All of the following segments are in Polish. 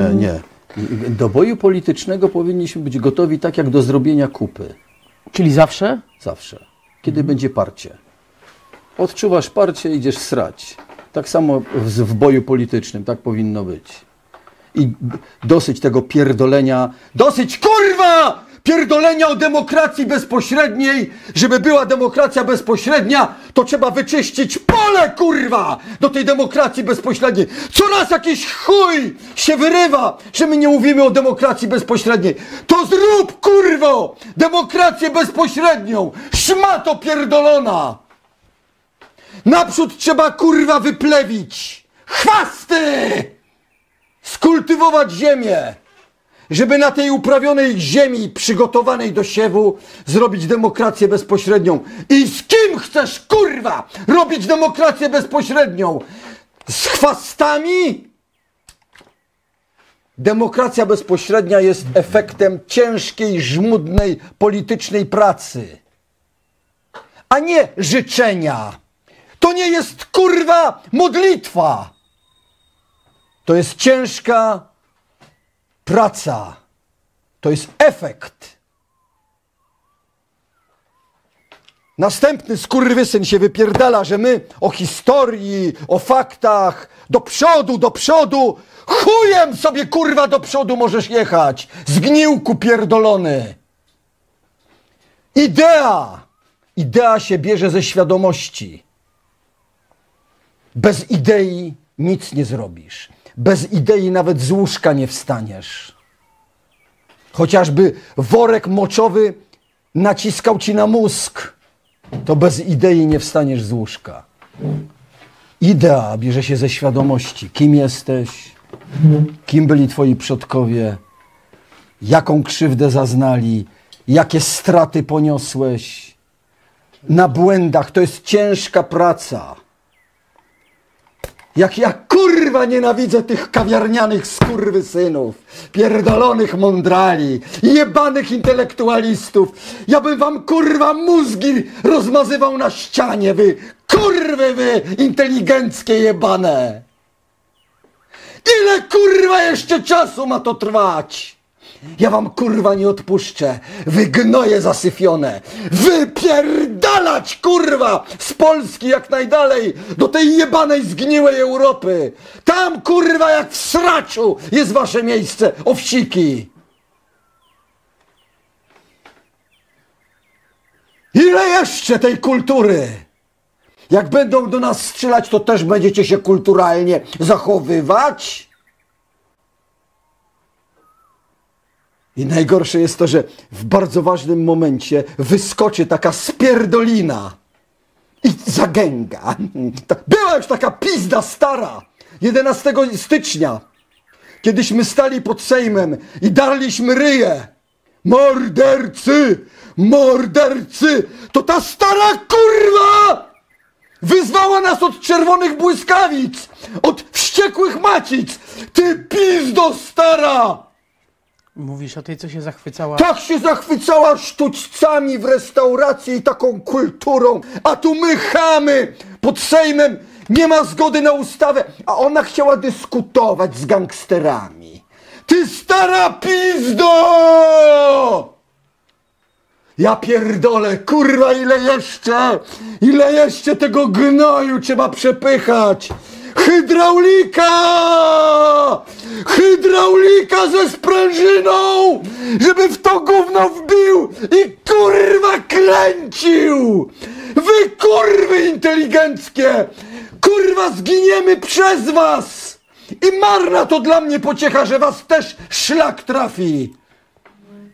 Nie, nie. Do boju politycznego powinniśmy być gotowi tak jak do zrobienia kupy. Czyli zawsze? Zawsze. Kiedy będzie parcie. Odczuwasz parcie, idziesz srać. Tak samo w, w boju politycznym, tak powinno być. I dosyć tego pierdolenia. Dosyć kurwa! Pierdolenia o demokracji bezpośredniej. Żeby była demokracja bezpośrednia, to trzeba wyczyścić pole kurwa do tej demokracji bezpośredniej. Coraz jakiś chuj się wyrywa, że my nie mówimy o demokracji bezpośredniej. To zrób kurwo demokrację bezpośrednią. Szmato pierdolona. Naprzód trzeba kurwa wyplewić chwasty! Skultywować ziemię, żeby na tej uprawionej ziemi, przygotowanej do siewu, zrobić demokrację bezpośrednią. I z kim chcesz kurwa robić demokrację bezpośrednią? Z chwastami? Demokracja bezpośrednia jest efektem ciężkiej, żmudnej politycznej pracy a nie życzenia. To nie jest kurwa modlitwa. To jest ciężka praca. To jest efekt. Następny skurwysyn się wypierdala, że my o historii, o faktach, do przodu, do przodu, chujem sobie kurwa do przodu możesz jechać, zgniłku pierdolony. Idea! Idea się bierze ze świadomości. Bez idei nic nie zrobisz. Bez idei nawet z łóżka nie wstaniesz. Chociażby worek moczowy naciskał ci na mózg, to bez idei nie wstaniesz z łóżka. Idea bierze się ze świadomości. Kim jesteś? Kim byli twoi przodkowie? Jaką krzywdę zaznali? Jakie straty poniosłeś? na błędach. To jest ciężka praca. Jak ja kurwa nienawidzę tych kawiarnianych skurwysynów, pierdolonych mądrali, jebanych intelektualistów. Ja bym wam kurwa mózgi rozmazywał na ścianie, wy kurwy wy inteligenckie jebane. Ile kurwa jeszcze czasu ma to trwać? Ja wam kurwa nie odpuszczę. Wy gnoje zasyfione. Wypierdalać kurwa z Polski jak najdalej do tej jebanej zgniłej Europy. Tam kurwa jak w sraczu jest wasze miejsce, owsiki. Ile jeszcze tej kultury? Jak będą do nas strzelać, to też będziecie się kulturalnie zachowywać? I najgorsze jest to, że w bardzo ważnym momencie wyskoczy taka spierdolina i zagęga. Była już taka pizda stara 11 stycznia, kiedyśmy stali pod Sejmem i darliśmy ryje. Mordercy! Mordercy! To ta stara kurwa! Wyzwała nas od czerwonych błyskawic! Od wściekłych macic! Ty pizdo stara! Mówisz o tej, co się zachwycała. Tak się zachwycała sztućcami w restauracji i taką kulturą, a tu my chamy pod Sejmem, nie ma zgody na ustawę, a ona chciała dyskutować z gangsterami. Ty stara pizdo! Ja pierdolę, kurwa, ile jeszcze, ile jeszcze tego gnoju trzeba przepychać. Hydraulika! Hydraulika ze sprężyną, żeby w to gówno wbił i kurwa kręcił! Wy kurwy inteligenckie! Kurwa zginiemy przez was! I marna to dla mnie pociecha, że was też szlak trafi.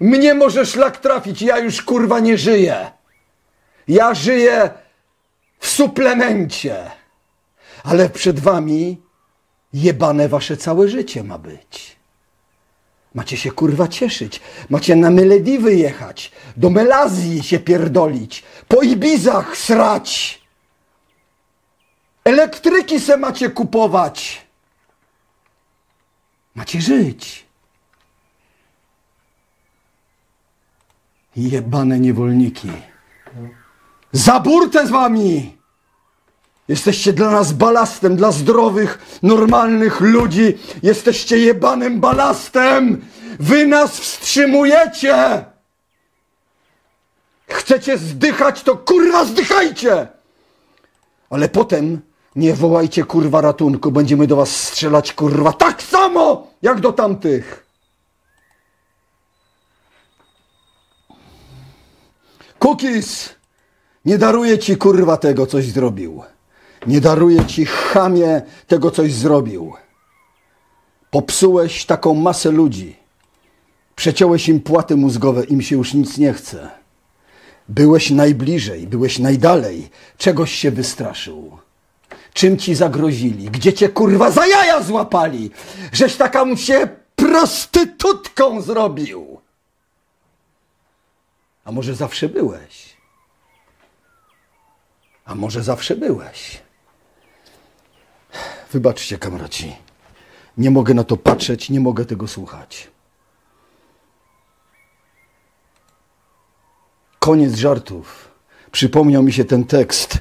Mnie może szlak trafić, ja już kurwa nie żyję. Ja żyję w suplemencie. Ale przed wami jebane wasze całe życie ma być. Macie się kurwa cieszyć. Macie na Melediwy jechać. Do Melazji się pierdolić. Po Ibizach srać. Elektryki se macie kupować. Macie żyć. Jebane niewolniki. Za burtę z wami! Jesteście dla nas balastem, dla zdrowych, normalnych ludzi. Jesteście jebanym balastem. Wy nas wstrzymujecie. Chcecie zdychać, to kurwa zdychajcie. Ale potem nie wołajcie kurwa ratunku. Będziemy do was strzelać kurwa tak samo jak do tamtych. Cookies! Nie daruję ci kurwa tego, coś zrobił. Nie daruję ci chamie tego, coś zrobił. Popsułeś taką masę ludzi. Przeciąłeś im płaty mózgowe, im się już nic nie chce. Byłeś najbliżej, byłeś najdalej. Czegoś się wystraszył. Czym ci zagrozili? Gdzie cię kurwa za jaja złapali? Żeś taką się prostytutką zrobił. A może zawsze byłeś? A może zawsze byłeś? Wybaczcie, kamraci. Nie mogę na to patrzeć, nie mogę tego słuchać. Koniec żartów. Przypomniał mi się ten tekst.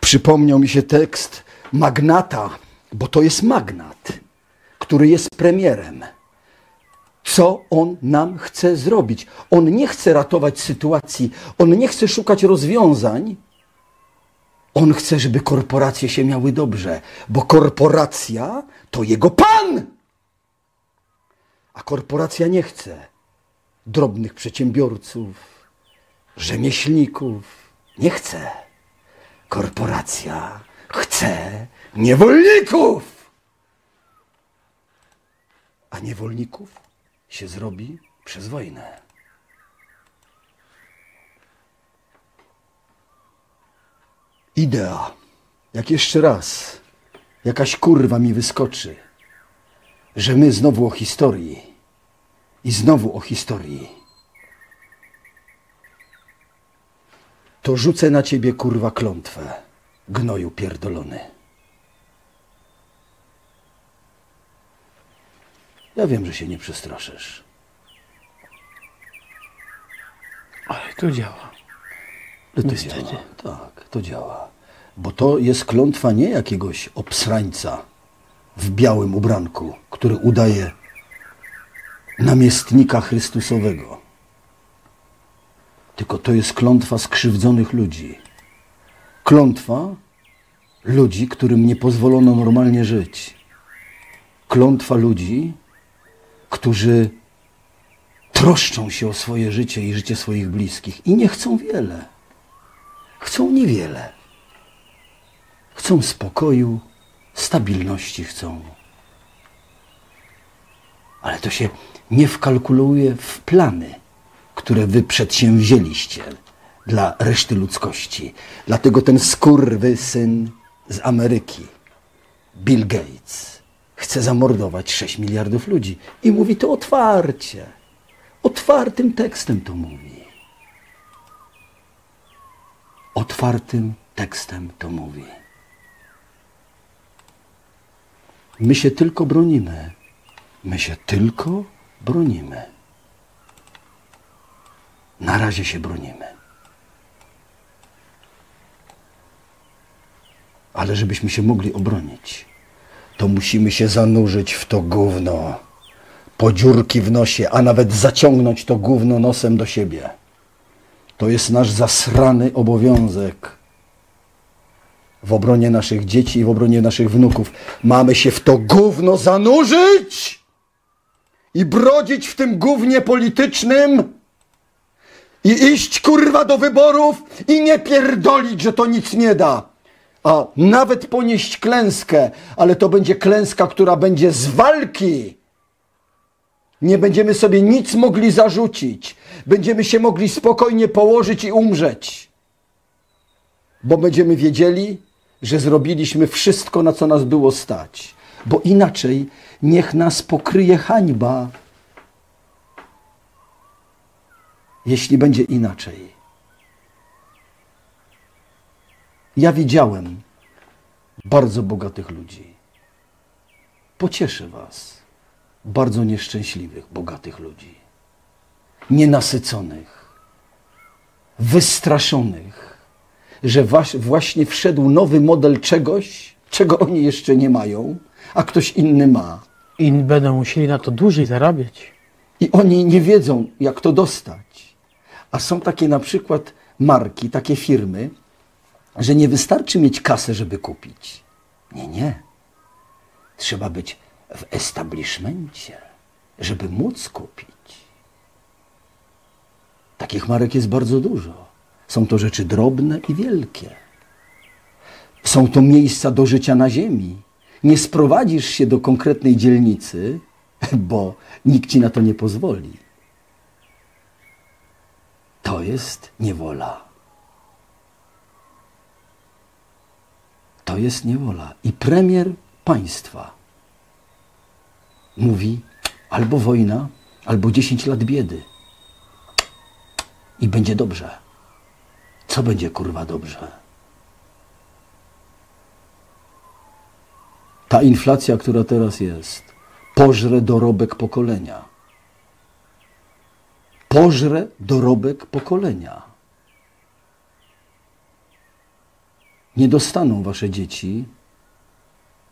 Przypomniał mi się tekst magnata, bo to jest magnat, który jest premierem. Co on nam chce zrobić? On nie chce ratować sytuacji, on nie chce szukać rozwiązań. On chce, żeby korporacje się miały dobrze, bo korporacja to jego pan. A korporacja nie chce drobnych przedsiębiorców, rzemieślników. Nie chce. Korporacja chce niewolników. A niewolników się zrobi przez wojnę. Idea. Jak jeszcze raz jakaś kurwa mi wyskoczy, że my znowu o historii i znowu o historii, to rzucę na ciebie kurwa klątwę, gnoju pierdolony. Ja wiem, że się nie przestraszysz. Ale to działa. Ale to Niestety. działa. Tak, to działa. Bo to jest klątwa nie jakiegoś obsrańca w białym ubranku, który udaje namiestnika Chrystusowego. Tylko to jest klątwa skrzywdzonych ludzi. Klątwa ludzi, którym nie pozwolono normalnie żyć. Klątwa ludzi, którzy troszczą się o swoje życie i życie swoich bliskich i nie chcą wiele. Chcą niewiele. Chcą spokoju, stabilności chcą. Ale to się nie wkalkuluje w plany, które wy przedsięwzięliście dla reszty ludzkości. Dlatego ten skurwy syn z Ameryki, Bill Gates, chce zamordować 6 miliardów ludzi i mówi to otwarcie. Otwartym tekstem to mówi. Otwartym tekstem to mówi. My się tylko bronimy. My się tylko bronimy. Na razie się bronimy. Ale żebyśmy się mogli obronić, to musimy się zanurzyć w to gówno, po dziurki w nosie, a nawet zaciągnąć to gówno nosem do siebie. To jest nasz zasrany obowiązek w obronie naszych dzieci i w obronie naszych wnuków. Mamy się w to gówno zanurzyć i brodzić w tym gównie politycznym i iść kurwa do wyborów i nie pierdolić, że to nic nie da. A nawet ponieść klęskę, ale to będzie klęska, która będzie z walki. Nie będziemy sobie nic mogli zarzucić. Będziemy się mogli spokojnie położyć i umrzeć. Bo będziemy wiedzieli, że zrobiliśmy wszystko, na co nas było stać. Bo inaczej niech nas pokryje hańba. Jeśli będzie inaczej. Ja widziałem bardzo bogatych ludzi. Pocieszę Was. Bardzo nieszczęśliwych, bogatych ludzi. Nienasyconych, wystraszonych, że właśnie wszedł nowy model czegoś, czego oni jeszcze nie mają, a ktoś inny ma. I będą musieli na to dłużej zarabiać. I oni nie wiedzą, jak to dostać. A są takie na przykład marki, takie firmy, że nie wystarczy mieć kasę, żeby kupić. Nie, nie. Trzeba być w establishmencie, żeby móc kupić. Takich marek jest bardzo dużo. Są to rzeczy drobne i wielkie. Są to miejsca do życia na ziemi. Nie sprowadzisz się do konkretnej dzielnicy, bo nikt ci na to nie pozwoli. To jest niewola. To jest niewola. I premier państwa mówi albo wojna, albo 10 lat biedy. I będzie dobrze. Co będzie kurwa dobrze? Ta inflacja, która teraz jest, pożre dorobek pokolenia. Pożre dorobek pokolenia. Nie dostaną wasze dzieci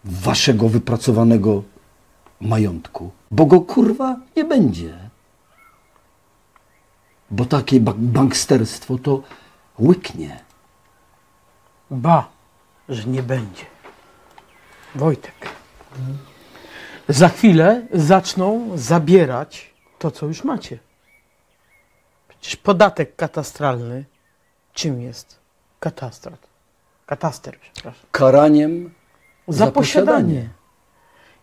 waszego wypracowanego majątku, bo go kurwa nie będzie. Bo takie ba- banksterstwo to łyknie. Ba, że nie będzie. Wojtek. Za chwilę zaczną zabierać to, co już macie. Przecież podatek katastralny czym jest? Katastrat. Kataster, przepraszam. Karaniem Za, Za posiadanie. posiadanie.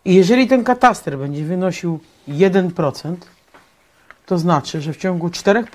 I jeżeli ten kataster będzie wynosił 1%, to znaczy, że w ciągu czterech pokoleń